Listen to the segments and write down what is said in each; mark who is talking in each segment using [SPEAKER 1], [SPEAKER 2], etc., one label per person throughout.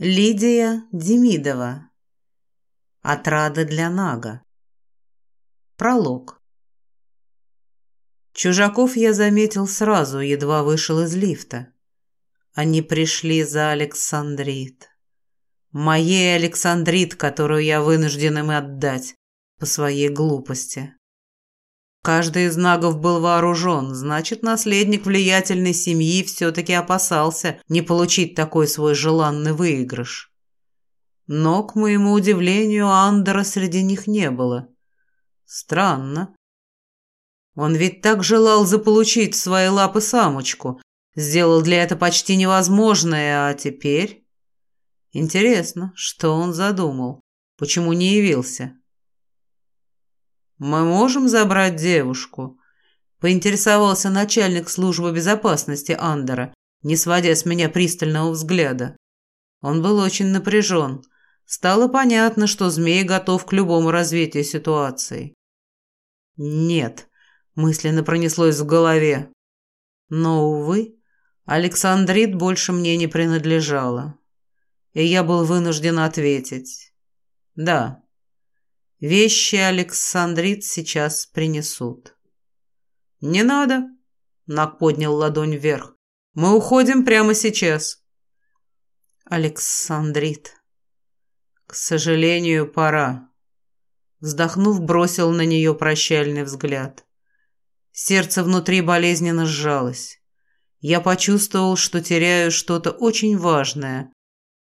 [SPEAKER 1] Лидия Демидова. Отрада для Нага. Пролог. Чужаков я заметил сразу, едва вышел из лифта. Они пришли за Александрит. Моей Александрит, которую я вынужден им отдать по своей глупости. Каждый из нагов был вооружен, значит, наследник влиятельной семьи все-таки опасался не получить такой свой желанный выигрыш. Но, к моему удивлению, Андера среди них не было. Странно. Он ведь так желал заполучить в свои лапы самочку, сделал для этого почти невозможное, а теперь... Интересно, что он задумал, почему не явился? «Мы можем забрать девушку?» — поинтересовался начальник службы безопасности Андера, не сводя с меня пристального взгляда. Он был очень напряжен. Стало понятно, что змей готов к любому развитию ситуации. «Нет», — мысленно пронеслось в голове. Но, увы, Александрит больше мне не принадлежала. И я был вынужден ответить. «Да». Вещи Александрит сейчас принесут. «Не надо!» — Нак поднял ладонь вверх. «Мы уходим прямо сейчас!» «Александрит!» «К сожалению, пора!» Вздохнув, бросил на нее прощальный взгляд. Сердце внутри болезненно сжалось. Я почувствовал, что теряю что-то очень важное,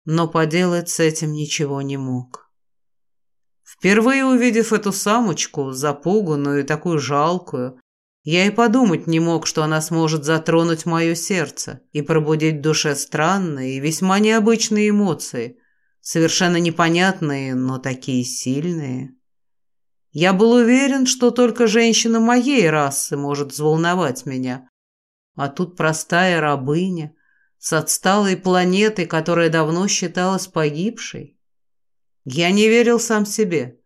[SPEAKER 1] но поделать с этим ничего не мог. Впервые увидев эту самочку, запуганную и такую жалкую, я и подумать не мог, что она сможет затронуть мое сердце и пробудить в душе странные и весьма необычные эмоции, совершенно непонятные, но такие сильные. Я был уверен, что только женщина моей расы может взволновать меня, а тут простая рабыня с отсталой планетой, которая давно считалась погибшей. Я не верил сам себе,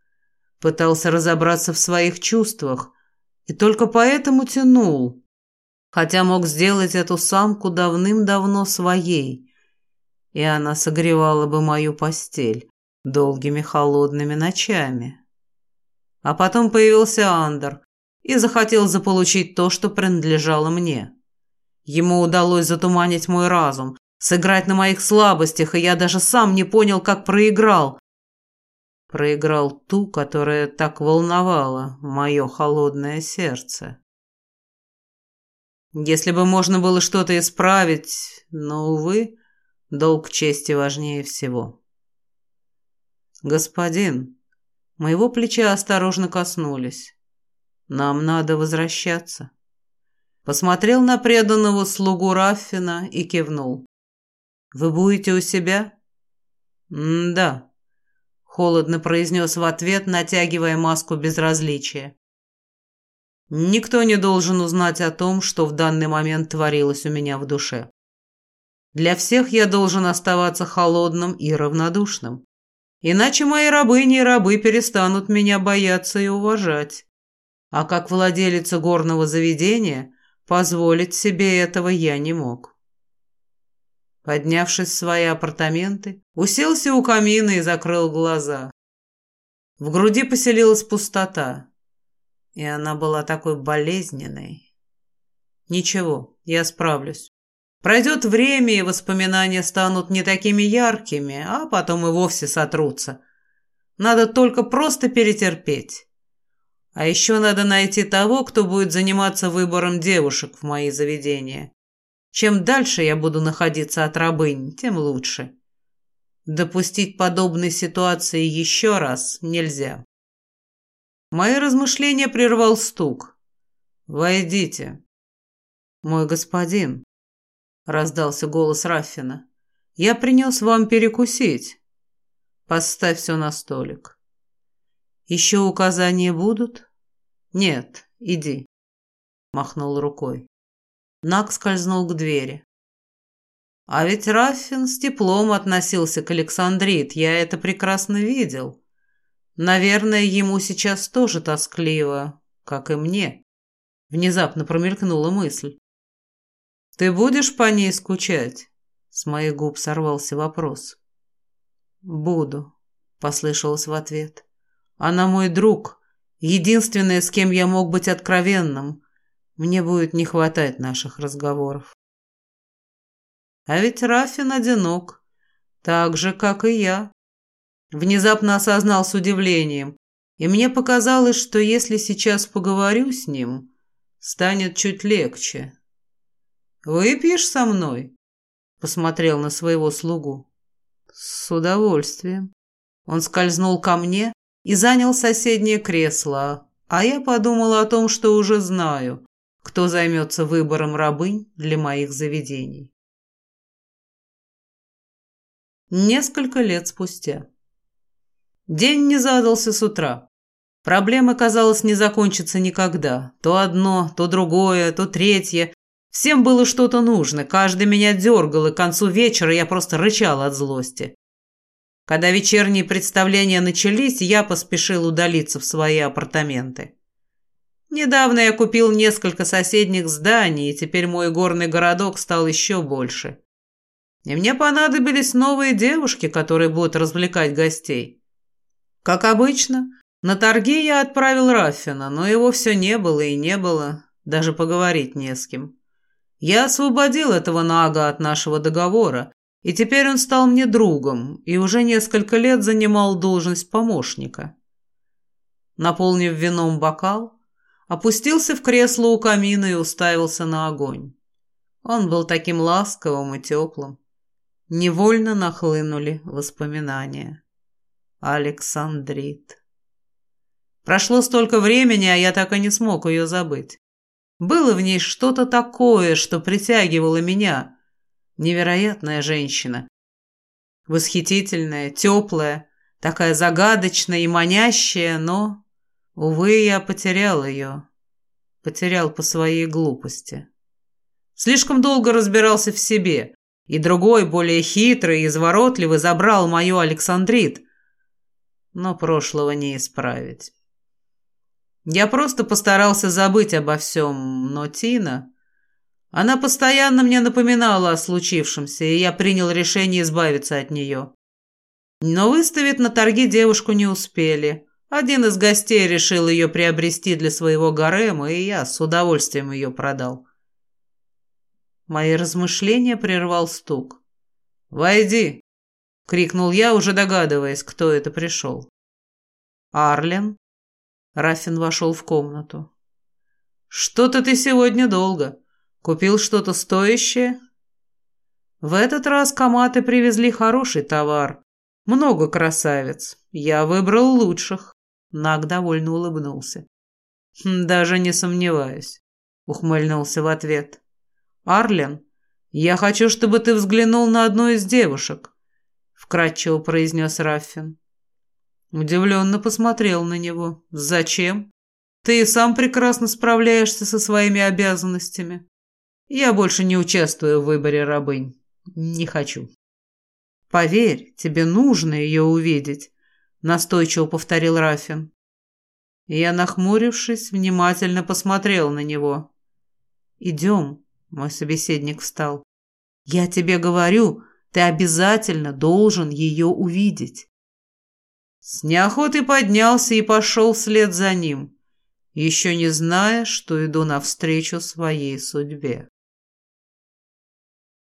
[SPEAKER 1] пытался разобраться в своих чувствах и только поэтому тянул, хотя мог сделать эту самку давным-давно своей, и она согревала бы мою постель долгими холодными ночами. А потом появился Андер и захотел заполучить то, что принадлежало мне. Ему удалось затуманить мой разум, сыграть на моих слабостях, и я даже сам не понял, как проиграл, проиграл ту, которая так волновала мое холодное сердце. Если бы можно было что-то исправить, но, увы, долг чести важнее всего. «Господин», моего плеча осторожно коснулись. «Нам надо возвращаться». Посмотрел на преданного слугу Раффина и кивнул. «Вы будете у себя?» «Да», холодно произнес в ответ, натягивая маску безразличия. Никто не должен узнать о том, что в данный момент творилось у меня в душе. Для всех я должен оставаться холодным и равнодушным. Иначе мои рабыни и рабы перестанут меня бояться и уважать. А как владелец горного заведения, позволить себе этого я не мог. Поднявшись в свои апартаменты, уселся у камина и закрыл глаза. В груди поселилась пустота, и она была такой болезненной. Ничего, я справлюсь. Пройдет время, и воспоминания станут не такими яркими, а потом и вовсе сотрутся. Надо только просто перетерпеть. А еще надо найти того, кто будет заниматься выбором девушек в мои заведения. Чем дальше я буду находиться от рабынь, тем лучше. Допустить подобной ситуации еще раз нельзя. Мои размышления прервал стук. «Войдите». «Мой господин», — раздался голос Раффина, — «я принес вам перекусить. Поставь все на столик». «Еще указания будут?» «Нет, иди», — махнул рукой. Нак скользнул к двери. А ведь Раффин с теплом относился к Александрит, я это прекрасно видел. Наверное, ему сейчас тоже тоскливо, как и мне. Внезапно промелькнула мысль. «Ты будешь по ней скучать?» С моих губ сорвался вопрос. «Буду», — послышалось в ответ. «Она мой друг, единственная, с кем я мог быть откровенным. Мне будет не хватать наших разговоров». А ведь Рафин одинок, так же, как и я. Внезапно осознал с удивлением, и мне показалось, что если сейчас поговорю с ним, станет чуть легче. «Выпьешь со мной?» — посмотрел на своего слугу. «С удовольствием». Он скользнул ко мне и занял соседнее кресло, а я подумала о том, что уже знаю, кто займется выбором рабынь для моих заведений. Несколько лет спустя. День не задался с утра. Проблема, казалось, не закончится никогда. То одно, то другое, то третье. Всем было что-то нужно, каждый меня дергал, и к концу вечера я просто рычал от злости. Когда вечерние представления начались, я поспешил удалиться в свои апартаменты. Недавно я купил несколько соседних зданий, и теперь мой горный городок стал еще больше. И мне понадобились новые девушки, которые будут развлекать гостей. Как обычно, на торги я отправил Раффина, но его все не было и не было, даже поговорить не с кем. Я освободил этого Нага от нашего договора, и теперь он стал мне другом и уже несколько лет занимал должность помощника. Наполнив вином бокал, опустился в кресло у камина и уставился на огонь. Он был таким ласковым и теплым. Невольно нахлынули воспоминания. Александрит. Прошло столько времени, а я так и не смог ее забыть. Было в ней что-то такое, что притягивало меня. Невероятная женщина. Восхитительная, теплая, такая загадочная и манящая, но, увы, я потерял ее. Потерял по своей глупости. Слишком долго разбирался в себе, и другой, более хитрый и изворотливый, забрал мою Александрит. Но прошлого не исправить. Я просто постарался забыть обо всем, но Тина... Она постоянно мне напоминала о случившемся, и я принял решение избавиться от нее. Но выставить на торги девушку не успели. Один из гостей решил ее приобрести для своего гарема, и я с удовольствием ее продал. Мои размышления прервал стук. «Войди!» — крикнул я, уже догадываясь, кто это пришел. «Арлен?» Рафин вошел в комнату. «Что-то ты сегодня долго. Купил что-то стоящее?» В этот раз коматы привезли хороший товар. Много красавиц. Я выбрал лучших. Наг довольно улыбнулся. «Хм, «Даже не сомневаюсь», — ухмыльнулся в ответ. «Арлен, я хочу, чтобы ты взглянул на одну из девушек», — вкратчиво произнес Раффин. Удивленно посмотрел на него. «Зачем? Ты и сам прекрасно справляешься со своими обязанностями. Я больше не участвую в выборе рабынь. Не хочу». «Поверь, тебе нужно ее увидеть», — настойчиво повторил Рафин. Я, нахмурившись, внимательно посмотрел на него. «Идем», мой собеседник встал. «Я тебе говорю, ты обязательно должен ее увидеть». С неохотой поднялся и пошел вслед за ним, еще не зная, что иду навстречу своей судьбе.